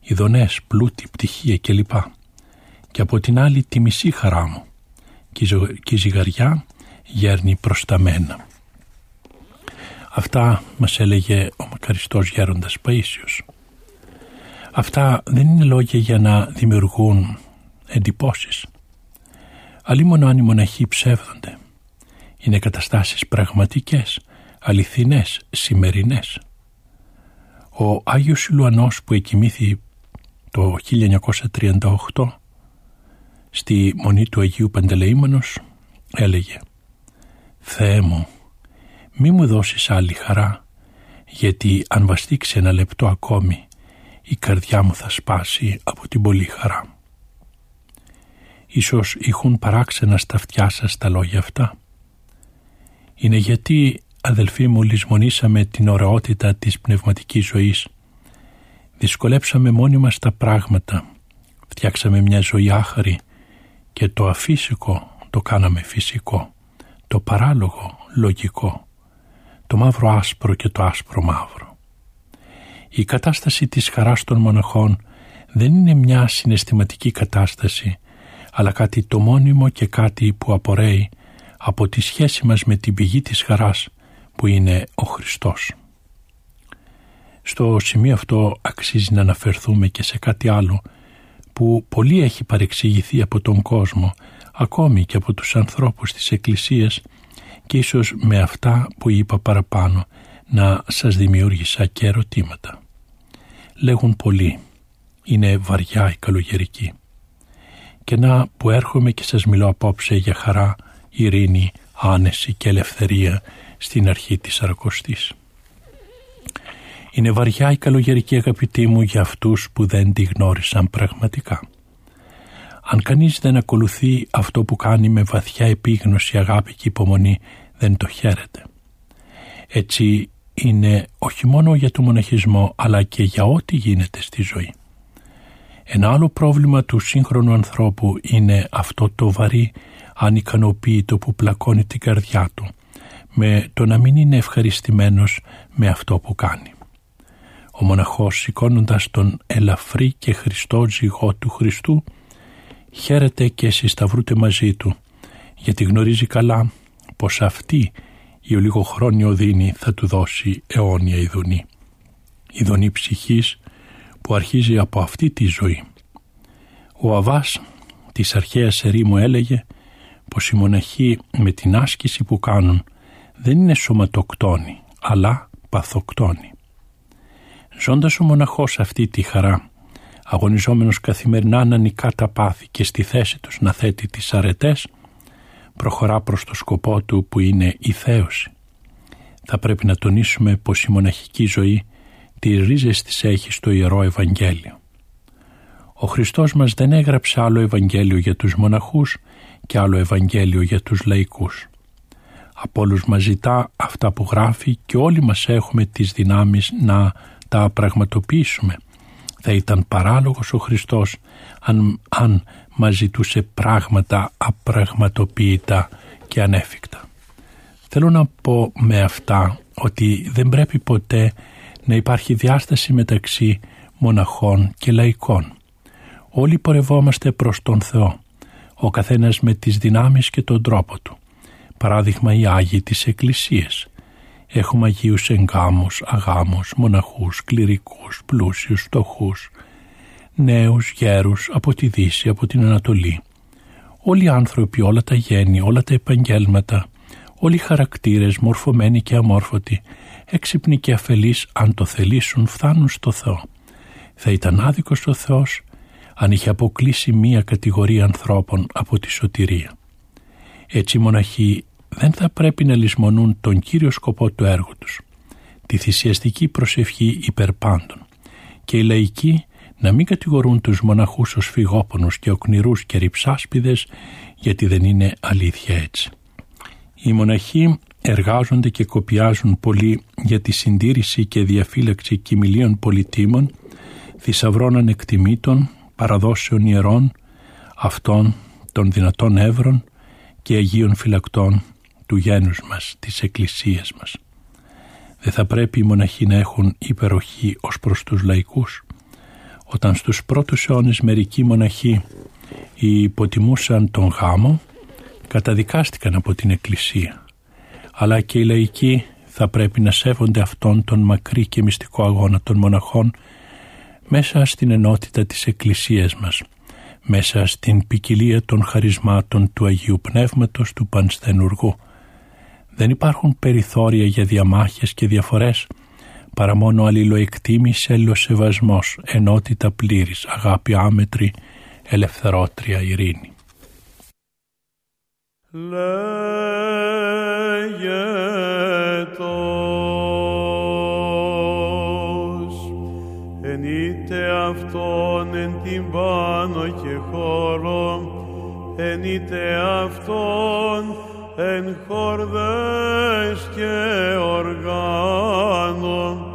ειδονές, πλούτη, πτυχία κλπ. Και από την άλλη τη μισή χαρά μου και η ζυγαριά γέρνει προς τα μένα. Αυτά μας έλεγε ο μακαριστός γέροντας Παΐσιος. Αυτά δεν είναι λόγια για να δημιουργούν εντυπώσεις. Αλλήμον αν οι μοναχοί ψεύδονται είναι καταστάσεις πραγματικές, αληθινές, σημερινές. Ο Άγιος Ιλουανός που εκοιμήθη το 1938 στη Μονή του Αγίου Παντελεήμονος έλεγε «Θεέ μου, μη μου δώσεις άλλη χαρά, γιατί αν βαστίξει ένα λεπτό ακόμη, η καρδιά μου θα σπάσει από την πολύ χαρά». Ίσως είχουν παράξενα στα αυτιά σας τα λόγια αυτά είναι γιατί αδελφοί μου λησμονήσαμε την ωραιότητα της πνευματικής ζωής. Δυσκολέψαμε μόνοι μας τα πράγματα. Φτιάξαμε μια ζωή άχαρη και το αφύσικο το κάναμε φυσικό. Το παράλογο λογικό. Το μαύρο άσπρο και το άσπρο μαύρο. Η κατάσταση της χαράς των μοναχών δεν είναι μια συναισθηματική κατάσταση αλλά κάτι το μόνιμο και κάτι που απορρέει από τη σχέση μας με την πηγή της χαράς που είναι ο Χριστός. Στο σημείο αυτό αξίζει να αναφερθούμε και σε κάτι άλλο που πολύ έχει παρεξηγηθεί από τον κόσμο ακόμη και από τους ανθρώπους της Εκκλησίας και ίσως με αυτά που είπα παραπάνω να σας δημιούργησα και ερωτήματα. Λέγουν πολλοί, είναι βαριά η καλογερική. Και να που έρχομαι και σας μιλώ απόψε για χαρά ειρήνη, άνεση και ελευθερία στην αρχή της Σαρακοστής. Είναι βαριά η καλογερική αγαπητή μου για αυτούς που δεν τη γνώρισαν πραγματικά. Αν κανείς δεν ακολουθεί αυτό που κάνει με βαθιά επίγνωση, αγάπη και υπομονή, δεν το χαίρεται. Έτσι είναι όχι μόνο για το μοναχισμό, αλλά και για ό,τι γίνεται στη ζωή. Ένα άλλο πρόβλημα του σύγχρονου ανθρώπου είναι αυτό το βαρύ ανικανοποίητο που πλακώνει την καρδιά του με το να μην είναι ευχαριστημένος με αυτό που κάνει. Ο μοναχός σηκώνοντας τον ελαφρύ και χριστό ζυγό του Χριστού χαίρεται και συσταυρούται μαζί του γιατί γνωρίζει καλά πως αυτή η ολιγοχρόνια οδύνη θα του δώσει αιώνια ειδονή. Ειδονή ψυχής που αρχίζει από αυτή τη ζωή. Ο Αβάς της αρχαίας ερήμου έλεγε πως οι μοναχοί με την άσκηση που κάνουν δεν είναι σωματοκτόνοι αλλά παθοκτόνοι. Ζώντας ο μοναχός αυτή τη χαρά, αγωνιζόμενος καθημερινά να νικά τα πάθη και στη θέση τους να θέτει τις αρετές, προχωρά προς το σκοπό του που είναι η θέωση. Θα πρέπει να τονίσουμε πως η μοναχική ζωή τι ρίζες της έχει στο Ιερό Ευαγγέλιο. Ο Χριστός μας δεν έγραψε άλλο Ευαγγέλιο για τους μοναχούς και άλλο Ευαγγέλιο για τους λαϊκούς. Από όλους μας ζητά αυτά που γράφει και όλοι μας έχουμε τις δυνάμεις να τα πραγματοποιήσουμε. Θα ήταν παράλογος ο Χριστός αν, αν μας ζητούσε πράγματα απραγματοποιητά και ανέφικτα. Θέλω να πω με αυτά ότι δεν πρέπει ποτέ να υπάρχει διάσταση μεταξύ μοναχών και λαϊκών. Όλοι πορευόμαστε προς τον Θεό, ο καθένας με τις δυνάμεις και τον τρόπο του. Παράδειγμα οι Άγιοι της Εκκλησίας. Έχουμε Αγίους εγκάμους, αγάμους, μοναχούς, κληρικούς, πλούσιους, φτωχούς, νέους, γέρους, από τη Δύση, από την Ανατολή. Όλοι οι άνθρωποι, όλα τα γέννη, όλα τα επαγγέλματα, όλοι οι χαρακτήρες, μορφωμένοι και αμόρφωτοι, έξυπνοι και αφελείς, αν το θελήσουν, φτάνουν στο Θεό. Θα ήταν άδικος ο Θεός αν είχε αποκλείσει μία κατηγορία ανθρώπων από τη σωτηρία. Έτσι οι μοναχοί δεν θα πρέπει να λησμονούν τον κύριο σκοπό του έργου τους, τη θυσιαστική προσευχή υπερπάντων και οι λαϊκοί να μην κατηγορούν τους μοναχούς ως φυγόπονους και οκνηρούς και ρυψάσπιδες γιατί δεν είναι αλήθεια έτσι. Οι μοναχοί εργάζονται και κοπιάζουν πολύ για τη συντήρηση και διαφύλαξη κοιμηλίων πολιτήμων, θησαυρών ανεκτιμήτων, παραδόσεων ιερών, αυτών των δυνατών εύρων και αγίων φυλακτών του γένους μας, της Εκκλησίας μας. Δεν θα πρέπει οι μοναχοί να έχουν υπεροχή ως προς τους λαϊκούς. Όταν στους πρώτους αιώνες μερικοί μοναχοί υποτιμούσαν τον γάμο, καταδικάστηκαν από την Εκκλησία. Αλλά και οι λαϊκοί θα πρέπει να σέβονται αυτόν τον μακρύ και μυστικό αγώνα των μοναχών μέσα στην ενότητα της Εκκλησίας μας, μέσα στην ποικιλία των χαρισμάτων του Αγίου Πνεύματος του Πανσθενουργού. Δεν υπάρχουν περιθώρια για διαμάχες και διαφορές, παρά μόνο αλληλοεκτίμηση, αλληλοσεβασμός, ενότητα πλήρης, αγάπη άμετρη, ελευθερότρια ειρήνη. αυτόν εν είτε αυτόν εν χορδές και οργάνων,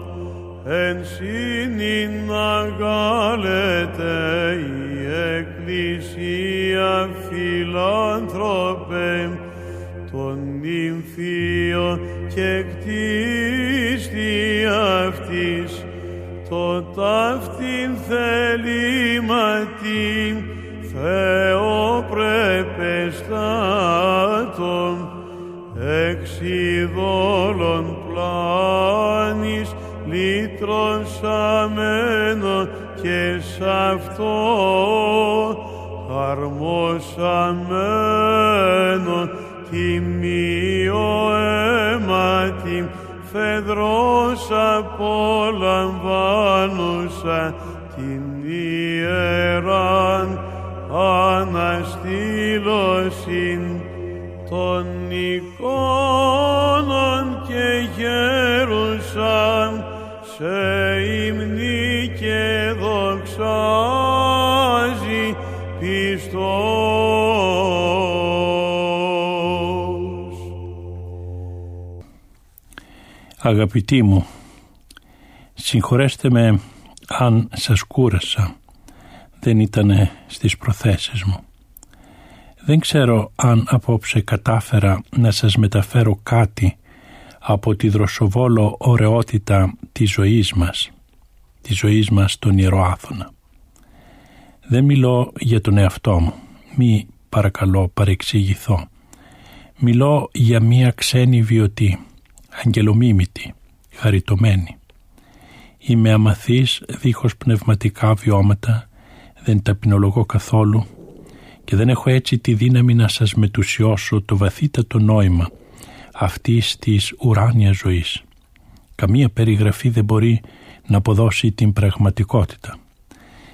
εν σύνην αγάλετε η Εκκλησία φιλάνθρωπε, τον νυμφίο και κτίστη αυτής, το ταύτην θελήματι Θεοπρεπεστάτων εξιδόλων πλάνης λύτρωσαμένο και σ' αυτό αρμοσαμένο τιμίο αίματι Φεδρός απολαμβάνουσα ιεράν αναστήλωσιν των εικόνων και γέρουσαν σε ύμνη και δοξάζει πιστός. Αγαπητοί μου, συγχωρέστε με αν σας κούρασα, δεν ήταν στις προθέσεις μου. Δεν ξέρω αν απόψε κατάφερα να σας μεταφέρω κάτι από τη δροσοβόλο ωραιότητα της ζωής μας, της ζωής μας στον Ιερό Άθωνα. Δεν μιλώ για τον εαυτό μου, μη παρακαλώ παρεξηγηθώ. Μιλώ για μία ξένη βιωτή, αγγελομίμητη, χαριτωμένη. Είμαι αμαθής δίχως πνευματικά βιώματα, δεν ταπεινολογώ καθόλου και δεν έχω έτσι τη δύναμη να σας μετουσιώσω το βαθύτατο νόημα αυτής της ουράνια ζωής. Καμία περιγραφή δεν μπορεί να αποδώσει την πραγματικότητα.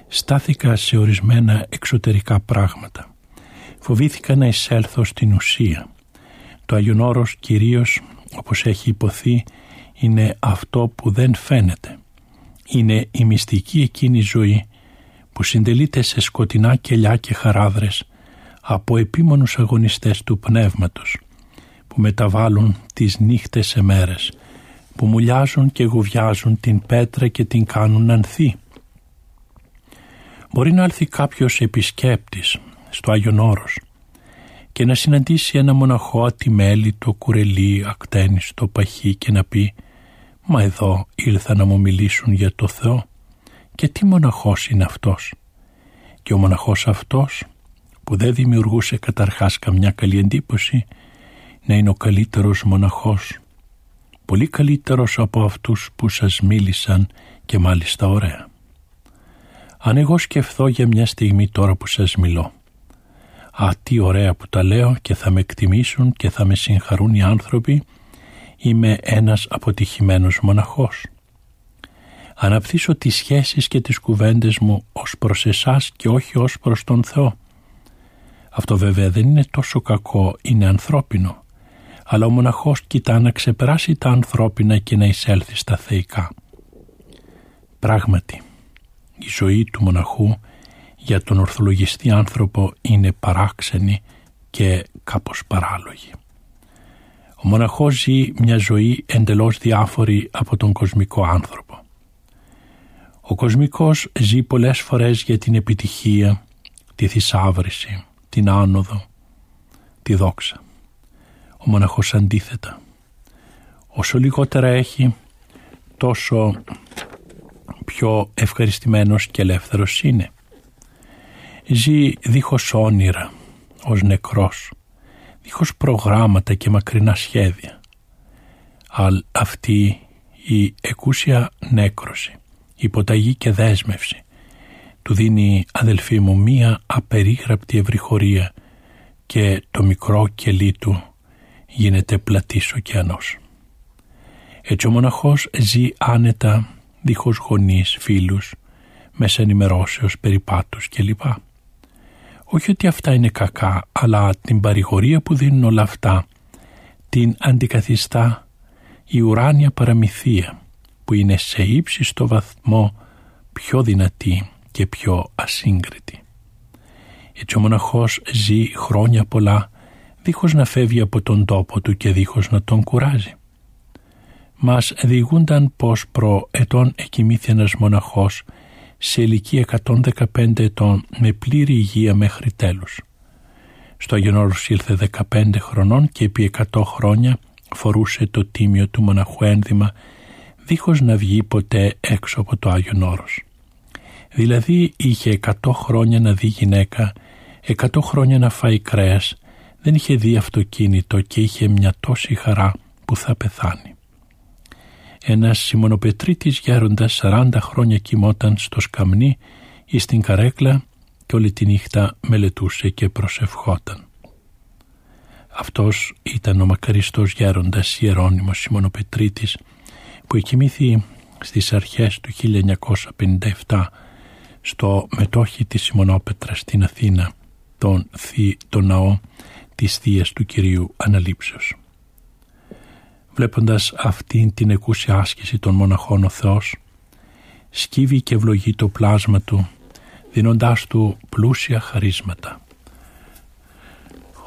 Στάθηκα σε ορισμένα εξωτερικά πράγματα. Φοβήθηκα να εισέλθω στην ουσία. Το Άγιον Όρος κυρίως, όπως έχει υποθεί, είναι αυτό που δεν φαίνεται. Είναι η μυστική εκείνη ζωή που συντελείται σε σκοτεινά κελιά και χαράδρες από επίμονους αγωνιστές του πνεύματος που μεταβάλλουν τις νύχτες σε μέρες που μουλιάζουν και γουβιάζουν την πέτρα και την κάνουν ανθή. Μπορεί να έλθει κάποιος επισκέπτης στο Άγιον Όρος και να συναντήσει ένα μοναχό ατιμέλητο, κουρελί, ακτένιστο, παχύ και να πει «Μα εδώ ήλθα να μου μιλήσουν για το Θεό και τι μοναχός είναι αυτός» και ο μοναχός αυτός που δεν δημιουργούσε καταρχάς καμιά καλή εντύπωση να είναι ο καλύτερος μοναχός πολύ καλύτερος από αυτούς που σας μίλησαν και μάλιστα ωραία. Αν εγώ σκεφτώ για μια στιγμή τώρα που σας μιλώ «Α, τι ωραία που τα λέω και θα με εκτιμήσουν και θα με συγχαρούν οι άνθρωποι» είμαι ένας αποτυχημένος μοναχός. Αναπτύσσω τις σχέσεις και τις κουβέντες μου ως προς εσάς και όχι ως προς τον Θεό. Αυτό βέβαια δεν είναι τόσο κακό, είναι ανθρώπινο. Αλλά ο μοναχός κοιτά να ξεπεράσει τα ανθρώπινα και να εισέλθει στα θεϊκά. Πράγματι, η ζωή του μοναχού για τον ορθολογιστή άνθρωπο είναι παράξενη και κάπως παράλογη. Ο μοναχός ζει μια ζωή εντελώς διάφορη από τον κοσμικό άνθρωπο. Ο κοσμικός ζει πολλές φορές για την επιτυχία, τη θησάβρηση, την άνοδο, τη δόξα. Ο μοναχός αντίθετα. Όσο λιγότερα έχει, τόσο πιο ευχαριστημένος και ελεύθερος είναι. Ζει δίχως όνειρα, ως νεκρός, δίχως προγράμματα και μακρινά σχέδια. Αλλά αυτή η εκούσια νέκρωση, υποταγή και δέσμευση, του δίνει αδελφή μου μία απερίγραπτη ευρυχωρία και το μικρό κελί του γίνεται πλατής ωκεανός. Έτσι ο μοναχός ζει άνετα, δίχως γονείς, φίλους, μέσα ενημερώσεως, περιπάτους κλπ. Όχι ότι αυτά είναι κακά, αλλά την παρηγορία που δίνουν όλα αυτά την αντικαθιστά η ουράνια παραμυθία που είναι σε ύψιστο βαθμό πιο δυνατή και πιο ασύγκριτη. Έτσι ο μοναχός ζει χρόνια πολλά δίχως να φεύγει από τον τόπο του και δίχως να τον κουράζει. Μας διηγούνταν πως προ ετών εκοιμήθη ένας μοναχός σε ηλικία 115 ετών με πλήρη υγεία μέχρι τέλους. Στο Αγιονόρος ήλθε 15 χρονών και επί 100 χρόνια φορούσε το τίμιο του μοναχού ένδυμα δίχως να βγει ποτέ έξω από το Άγιον Όρος. Δηλαδή είχε 100 χρόνια να δει γυναίκα, 100 χρόνια να φάει κρέας, δεν είχε δει αυτοκίνητο και είχε μια τόση χαρά που θα πεθάνει. Ένας Σιμωνοπετρίτης γέροντας 40 χρόνια κοιμόταν στο σκαμνί ή στην καρέκλα και όλη τη νύχτα μελετούσε και προσευχόταν. Αυτός ήταν ο μακαριστός γέροντας Ιερώνυμος Σιμωνοπετρίτης που εκοιμήθη στις αρχές του 1957 στο μετόχι της Σιμωνόπετρας στην Αθήνα τον, θη, τον ναό της θείας του Κυρίου Αναλήψεως. Βλέποντας αυτήν την εκούσια άσκηση των μοναχών ο Θεός, σκύβει και ευλογεί το πλάσμα του, δίνοντάς του πλούσια χαρίσματα.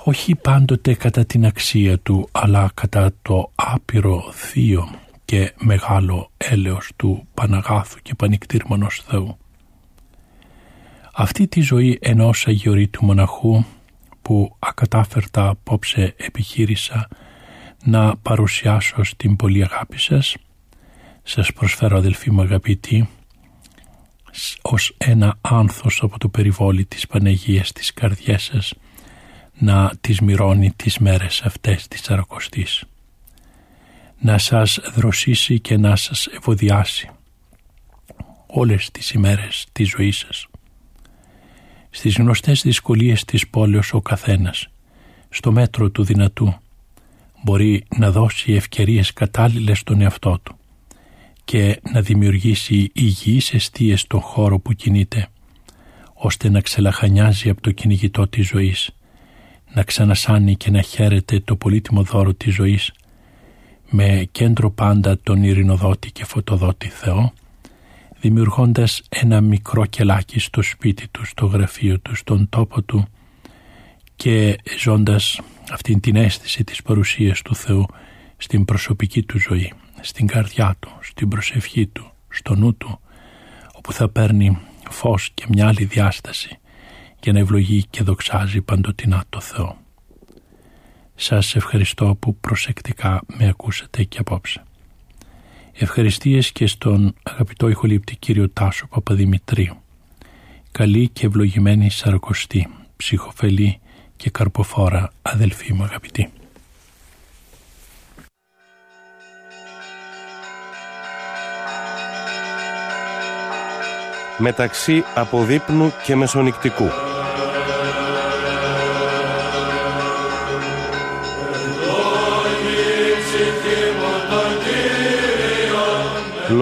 Όχι πάντοτε κατά την αξία του, αλλά κατά το άπειρο θείο και μεγάλο έλεος του Παναγάθου και Πανικτήρμονος Θεού. Αυτή τη ζωή ενός αγιορείτου μοναχού που ακατάφερτα απόψε επιχείρησα να παρουσιάσω στην πολύ αγάπη σας. Σας προσφέρω αδελφοί μου αγαπητοί ως ένα άνθος από το περιβόλι της Παναγίας της καρδιές σας να τις μυρώνει τις μέρες αυτές της Σαρακοστής. Να σας δροσίσει και να σας ευωδιάσει όλες τις ημέρες της ζωής σας. Στις γνωστές δυσκολίες της πόλεως ο καθένας, στο μέτρο του δυνατού, μπορεί να δώσει ευκαιρίες κατάλληλες στον εαυτό του και να δημιουργήσει υγιείς αιστείες στον χώρο που κινείται, ώστε να ξελαχανιάζει από το κυνηγητό της ζωής, να ξανασάνει και να χαίρεται το πολύτιμο δώρο της ζωής, με κέντρο πάντα τον ειρηνοδότη και φωτοδότη Θεό, δημιουργώντας ένα μικρό κελάκι στο σπίτι του, στο γραφείο του, στον τόπο του και ζώντας αυτήν την αίσθηση της παρουσίας του Θεού στην προσωπική του ζωή, στην καρδιά του, στην προσευχή του, στο νου του, όπου θα παίρνει φως και μια άλλη διάσταση για να ευλογεί και δοξάζει παντοτινά το Θεό. Σας ευχαριστώ που προσεκτικά με ακούσατε και απόψε. Ευχαριστίες και στον αγαπητό ηχολήπτη κύριο Τάσο Παπαδημητρίου. Καλή και ευλογημένη Σαρακοστή, ψυχοφελή και καρποφόρα αδελφοί μου αγαπητοί. Μεταξύ αποδείπνου και μεσονικτικού.